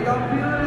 Aí, ó,